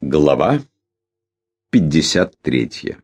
Глава 53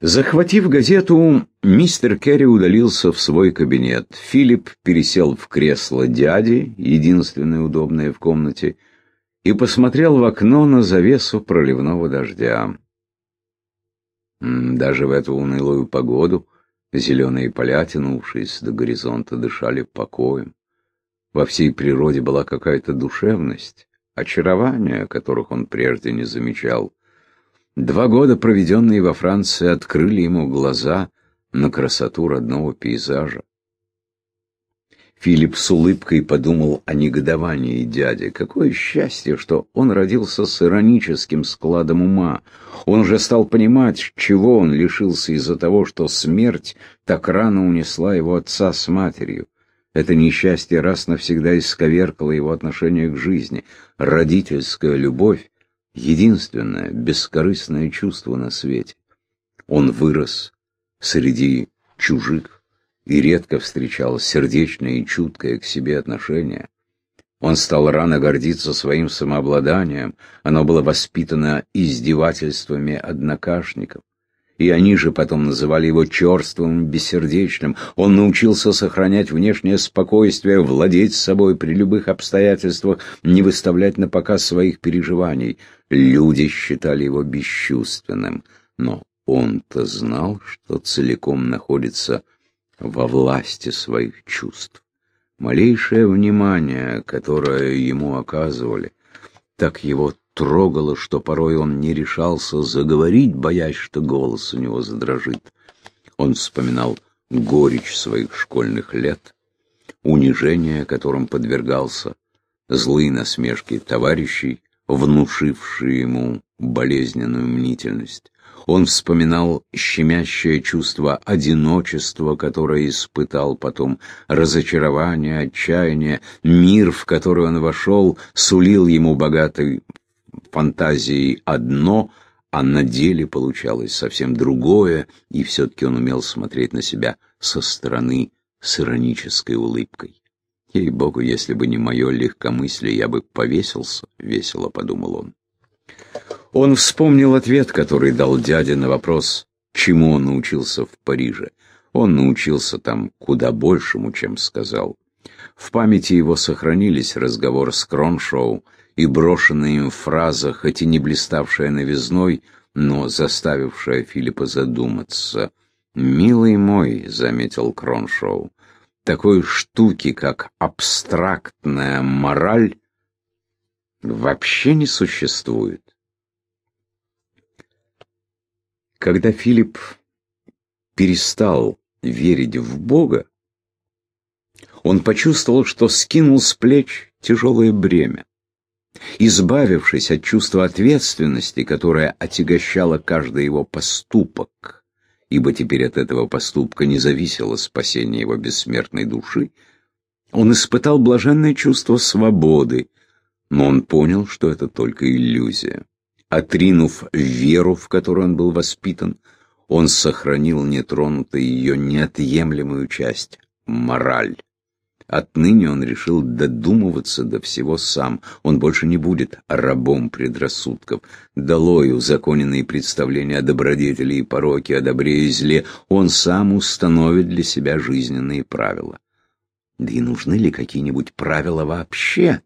Захватив газету, мистер Керри удалился в свой кабинет. Филипп пересел в кресло дяди, единственное удобное в комнате, и посмотрел в окно на завесу проливного дождя. Даже в эту унылую погоду зеленые поля, тянувшиеся до горизонта, дышали покоем. Во всей природе была какая-то душевность, очарование, которых он прежде не замечал. Два года, проведенные во Франции, открыли ему глаза на красоту родного пейзажа. Филипп с улыбкой подумал о негодовании дяди. Какое счастье, что он родился с ироническим складом ума. Он уже стал понимать, чего он лишился из-за того, что смерть так рано унесла его отца с матерью. Это несчастье раз навсегда исковеркало его отношение к жизни. Родительская любовь единственное бескорыстное чувство на свете. Он вырос среди чужих и редко встречал сердечное и чуткое к себе отношение. Он стал рано гордиться своим самообладанием, оно было воспитано издевательствами однокашников и они же потом называли его черствым, бессердечным. Он научился сохранять внешнее спокойствие, владеть собой при любых обстоятельствах, не выставлять на показ своих переживаний. Люди считали его бесчувственным, но он-то знал, что целиком находится во власти своих чувств. Малейшее внимание, которое ему оказывали, так его трогало, что порой он не решался заговорить, боясь, что голос у него задрожит. Он вспоминал горечь своих школьных лет, унижение, которым подвергался, злые насмешки товарищей, внушившие ему болезненную мнительность. Он вспоминал щемящее чувство одиночества, которое испытал потом, разочарование, отчаяние. Мир, в который он вошел, сулил ему богатый фантазией одно, а на деле получалось совсем другое, и все-таки он умел смотреть на себя со стороны с иронической улыбкой. «Ей-богу, если бы не мое легкомыслие, я бы повесился», — весело подумал он. Он вспомнил ответ, который дал дядя на вопрос, чему он научился в Париже. Он научился там куда большему, чем сказал. В памяти его сохранились разговор с Кроншоу и брошенная им фраза, хоть и не блиставшая новизной, но заставившая Филиппа задуматься. «Милый мой», — заметил Кроншоу, — «такой штуки, как абстрактная мораль, вообще не существует». Когда Филипп перестал верить в Бога, он почувствовал, что скинул с плеч тяжелое бремя. Избавившись от чувства ответственности, которое отягощало каждый его поступок, ибо теперь от этого поступка не зависело спасение его бессмертной души, он испытал блаженное чувство свободы, но он понял, что это только иллюзия. Отринув веру, в которую он был воспитан, он сохранил нетронутой ее неотъемлемую часть — мораль. Отныне он решил додумываться до всего сам. Он больше не будет рабом предрассудков. Долой узаконенные представления о добродетели и пороке, о добре и зле. Он сам установит для себя жизненные правила. Да и нужны ли какие-нибудь правила вообще?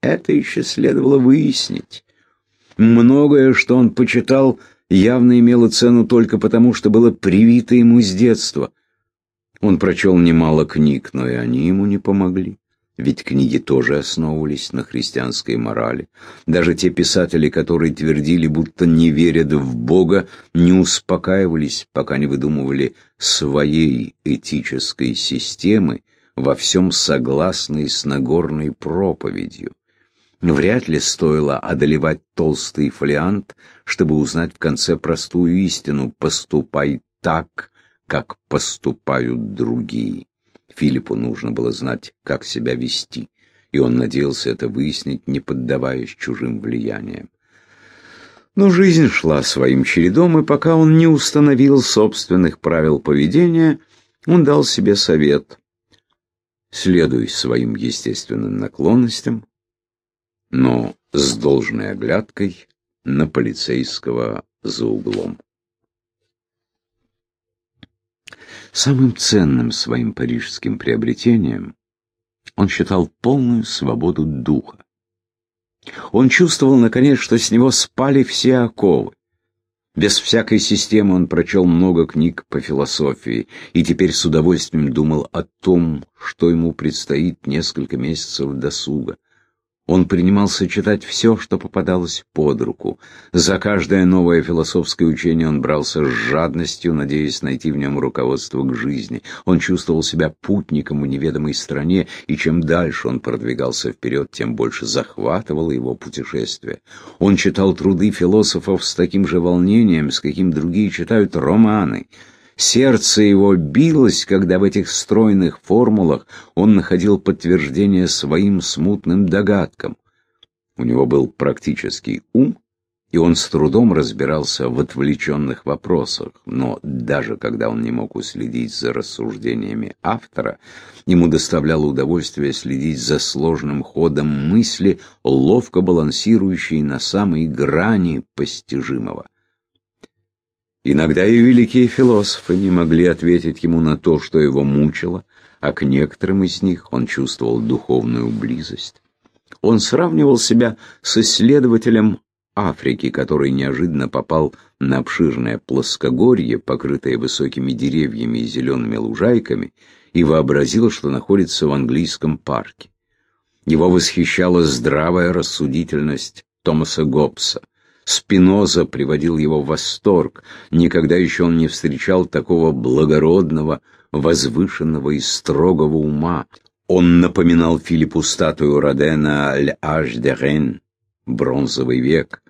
Это еще следовало выяснить. Многое, что он почитал, явно имело цену только потому, что было привито ему с детства — он прочел немало книг, но и они ему не помогли. Ведь книги тоже основывались на христианской морали. Даже те писатели, которые твердили, будто не верят в Бога, не успокаивались, пока не выдумывали своей этической системы, во всем согласной с Нагорной проповедью. Вряд ли стоило одолевать толстый фолиант, чтобы узнать в конце простую истину «поступай так, как поступают другие. Филиппу нужно было знать, как себя вести, и он надеялся это выяснить, не поддаваясь чужим влияниям. Но жизнь шла своим чередом, и пока он не установил собственных правил поведения, он дал себе совет. Следуй своим естественным наклонностям, но с должной оглядкой на полицейского за углом. Самым ценным своим парижским приобретением он считал полную свободу духа. Он чувствовал, наконец, что с него спали все оковы. Без всякой системы он прочел много книг по философии и теперь с удовольствием думал о том, что ему предстоит несколько месяцев досуга. Он принимался читать все, что попадалось под руку. За каждое новое философское учение он брался с жадностью, надеясь найти в нем руководство к жизни. Он чувствовал себя путником в неведомой стране, и чем дальше он продвигался вперед, тем больше захватывало его путешествие. Он читал труды философов с таким же волнением, с каким другие читают романы — Сердце его билось, когда в этих стройных формулах он находил подтверждение своим смутным догадкам. У него был практический ум, и он с трудом разбирался в отвлеченных вопросах, но даже когда он не мог уследить за рассуждениями автора, ему доставляло удовольствие следить за сложным ходом мысли, ловко балансирующей на самой грани постижимого. Иногда и великие философы не могли ответить ему на то, что его мучило, а к некоторым из них он чувствовал духовную близость. Он сравнивал себя с исследователем Африки, который неожиданно попал на обширное плоскогорье, покрытое высокими деревьями и зелеными лужайками, и вообразил, что находится в английском парке. Его восхищала здравая рассудительность Томаса Гоббса – Спиноза приводил его в восторг. Никогда еще он не встречал такого благородного, возвышенного и строгого ума. Он напоминал Филиппу статую Родена «L'Age de Rennes» — «Бронзовый век»,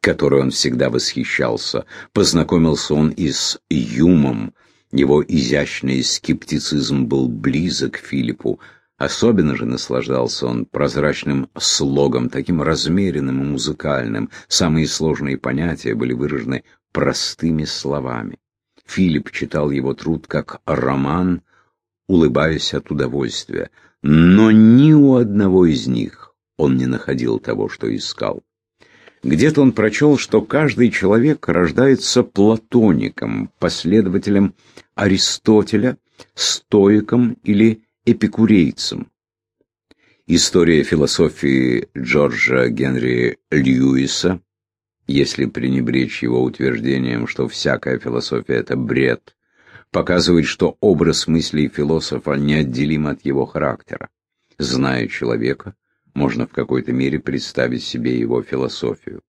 которой он всегда восхищался. Познакомился он и с Юмом. Его изящный скептицизм был близок Филиппу, Особенно же наслаждался он прозрачным слогом, таким размеренным и музыкальным. Самые сложные понятия были выражены простыми словами. Филипп читал его труд как роман, улыбаясь от удовольствия, но ни у одного из них он не находил того, что искал. Где-то он прочел, что каждый человек рождается платоником, последователем Аристотеля, стоиком или эпикурейцем. История философии Джорджа Генри Льюиса, если пренебречь его утверждением, что всякая философия — это бред, показывает, что образ мыслей философа неотделим от его характера. Зная человека, можно в какой-то мере представить себе его философию.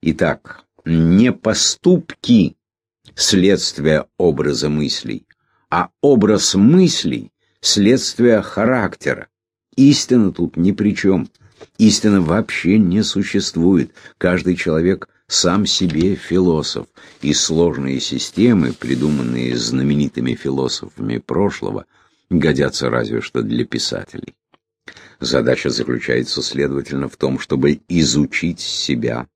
Итак, не поступки – следствие образа мыслей, а образ мыслей следствие характера. Истина тут ни при чем. Истина вообще не существует. Каждый человек сам себе философ, и сложные системы, придуманные знаменитыми философами прошлого, годятся разве что для писателей. Задача заключается, следовательно, в том, чтобы изучить себя,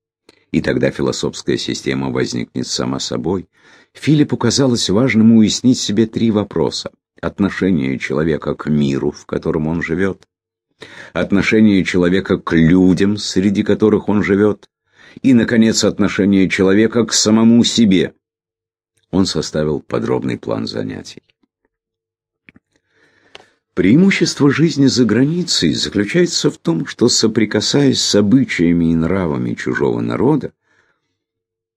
и тогда философская система возникнет сама собой. Филиппу казалось важным уяснить себе три вопроса отношение человека к миру, в котором он живет, отношение человека к людям, среди которых он живет, и, наконец, отношение человека к самому себе. Он составил подробный план занятий. Преимущество жизни за границей заключается в том, что, соприкасаясь с обычаями и нравами чужого народа,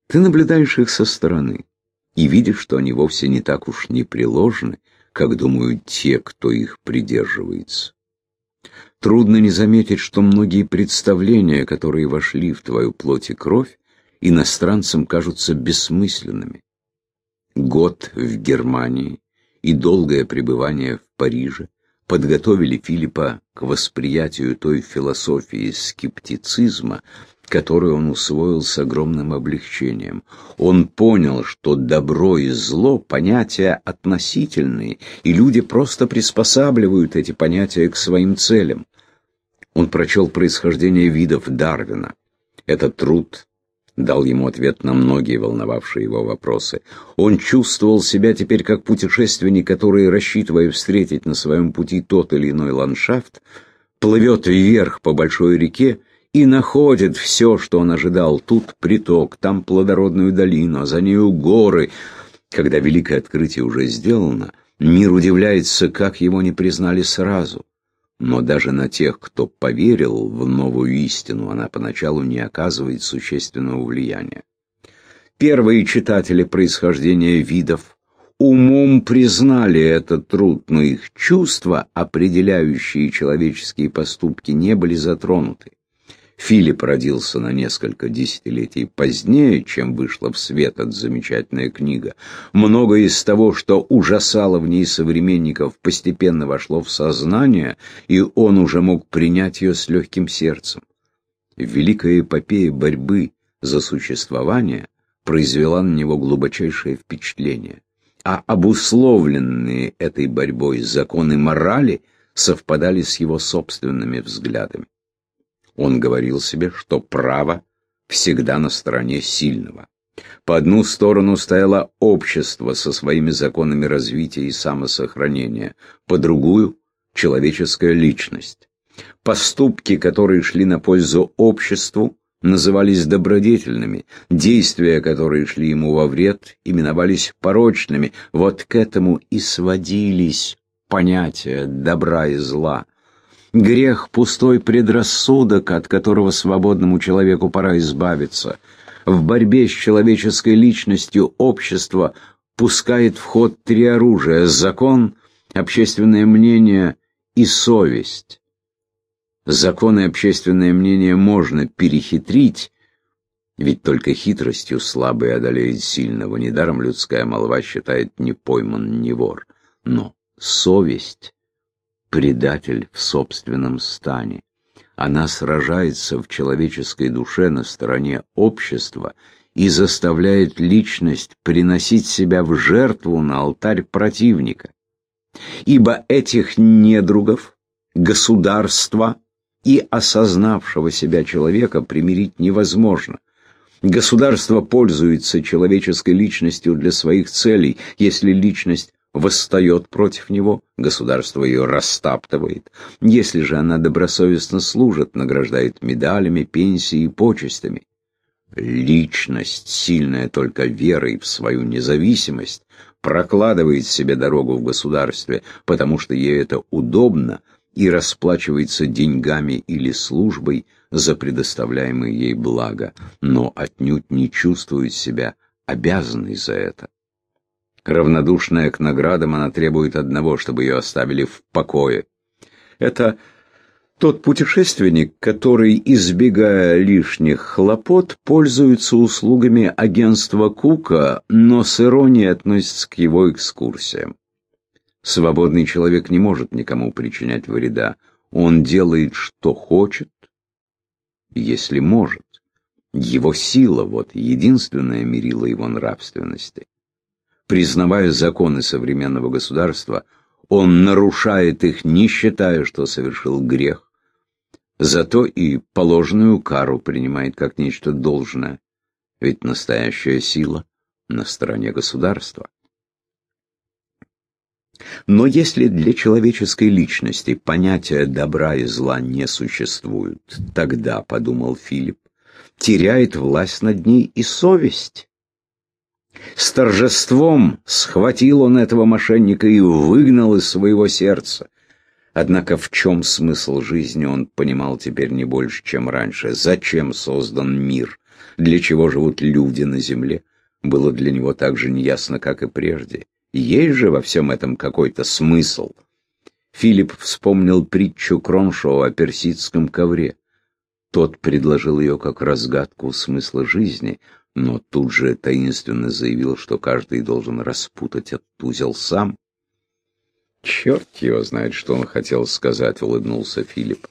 ты наблюдаешь их со стороны и видишь, что они вовсе не так уж непреложны, как думают те, кто их придерживается. Трудно не заметить, что многие представления, которые вошли в твою плоть и кровь, иностранцам кажутся бессмысленными. Год в Германии и долгое пребывание в Париже подготовили Филиппа к восприятию той философии скептицизма, которую он усвоил с огромным облегчением. Он понял, что добро и зло — понятия относительные, и люди просто приспосабливают эти понятия к своим целям. Он прочел происхождение видов Дарвина. Этот труд дал ему ответ на многие волновавшие его вопросы. Он чувствовал себя теперь как путешественник, который, рассчитывая встретить на своем пути тот или иной ландшафт, плывет вверх по большой реке и находит все, что он ожидал. Тут приток, там плодородную долину, а за нею горы. Когда великое открытие уже сделано, мир удивляется, как его не признали сразу. Но даже на тех, кто поверил в новую истину, она поначалу не оказывает существенного влияния. Первые читатели происхождения видов умом признали этот труд, но их чувства, определяющие человеческие поступки, не были затронуты. Филипп родился на несколько десятилетий позднее, чем вышла в свет эта замечательная книга. Многое из того, что ужасало в ней современников, постепенно вошло в сознание, и он уже мог принять ее с легким сердцем. Великая эпопея борьбы за существование произвела на него глубочайшее впечатление, а обусловленные этой борьбой законы морали совпадали с его собственными взглядами. Он говорил себе, что право всегда на стороне сильного. По одну сторону стояло общество со своими законами развития и самосохранения, по другую — человеческая личность. Поступки, которые шли на пользу обществу, назывались добродетельными, действия, которые шли ему во вред, именовались порочными. Вот к этому и сводились понятия добра и зла. Грех — пустой предрассудок, от которого свободному человеку пора избавиться. В борьбе с человеческой личностью общество пускает в ход три оружия — закон, общественное мнение и совесть. Закон и общественное мнение можно перехитрить, ведь только хитростью слабый одолеет сильного. Недаром людская молва считает «не пойман, не вор». Но совесть предатель в собственном стане. Она сражается в человеческой душе на стороне общества и заставляет личность приносить себя в жертву на алтарь противника. Ибо этих недругов, государства и осознавшего себя человека примирить невозможно. Государство пользуется человеческой личностью для своих целей, если личность восстает против него, государство ее растаптывает. Если же она добросовестно служит, награждает медалями, пенсией и почестями. Личность, сильная только верой в свою независимость, прокладывает себе дорогу в государстве, потому что ей это удобно, и расплачивается деньгами или службой за предоставляемые ей блага, но отнюдь не чувствует себя обязанной за это. Равнодушная к наградам, она требует одного, чтобы ее оставили в покое. Это тот путешественник, который, избегая лишних хлопот, пользуется услугами агентства Кука, но с иронией относится к его экскурсиям. Свободный человек не может никому причинять вреда. Он делает, что хочет, если может. Его сила — вот единственное мерило его нравственности признавая законы современного государства, он нарушает их, не считая, что совершил грех. Зато и положенную кару принимает как нечто должное, ведь настоящая сила на стороне государства. Но если для человеческой личности понятия добра и зла не существуют, тогда, подумал Филипп, теряет власть над ней и совесть. С торжеством схватил он этого мошенника и выгнал из своего сердца. Однако в чем смысл жизни он понимал теперь не больше, чем раньше. Зачем создан мир? Для чего живут люди на земле? Было для него так же неясно, как и прежде. Есть же во всем этом какой-то смысл. Филипп вспомнил притчу Кроншоу о персидском ковре. Тот предложил ее как разгадку смысла жизни, но тут же таинственно заявил, что каждый должен распутать этот узел сам. «Черт его знает, что он хотел сказать», — улыбнулся Филипп.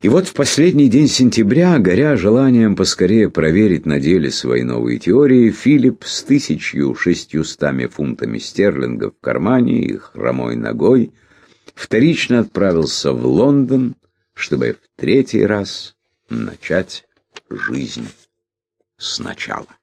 И вот в последний день сентября, горя желанием поскорее проверить на деле свои новые теории, Филипп с тысячью шестьюстами фунтами стерлингов в кармане и хромой ногой вторично отправился в Лондон, чтобы в третий раз начать жизнь сначала.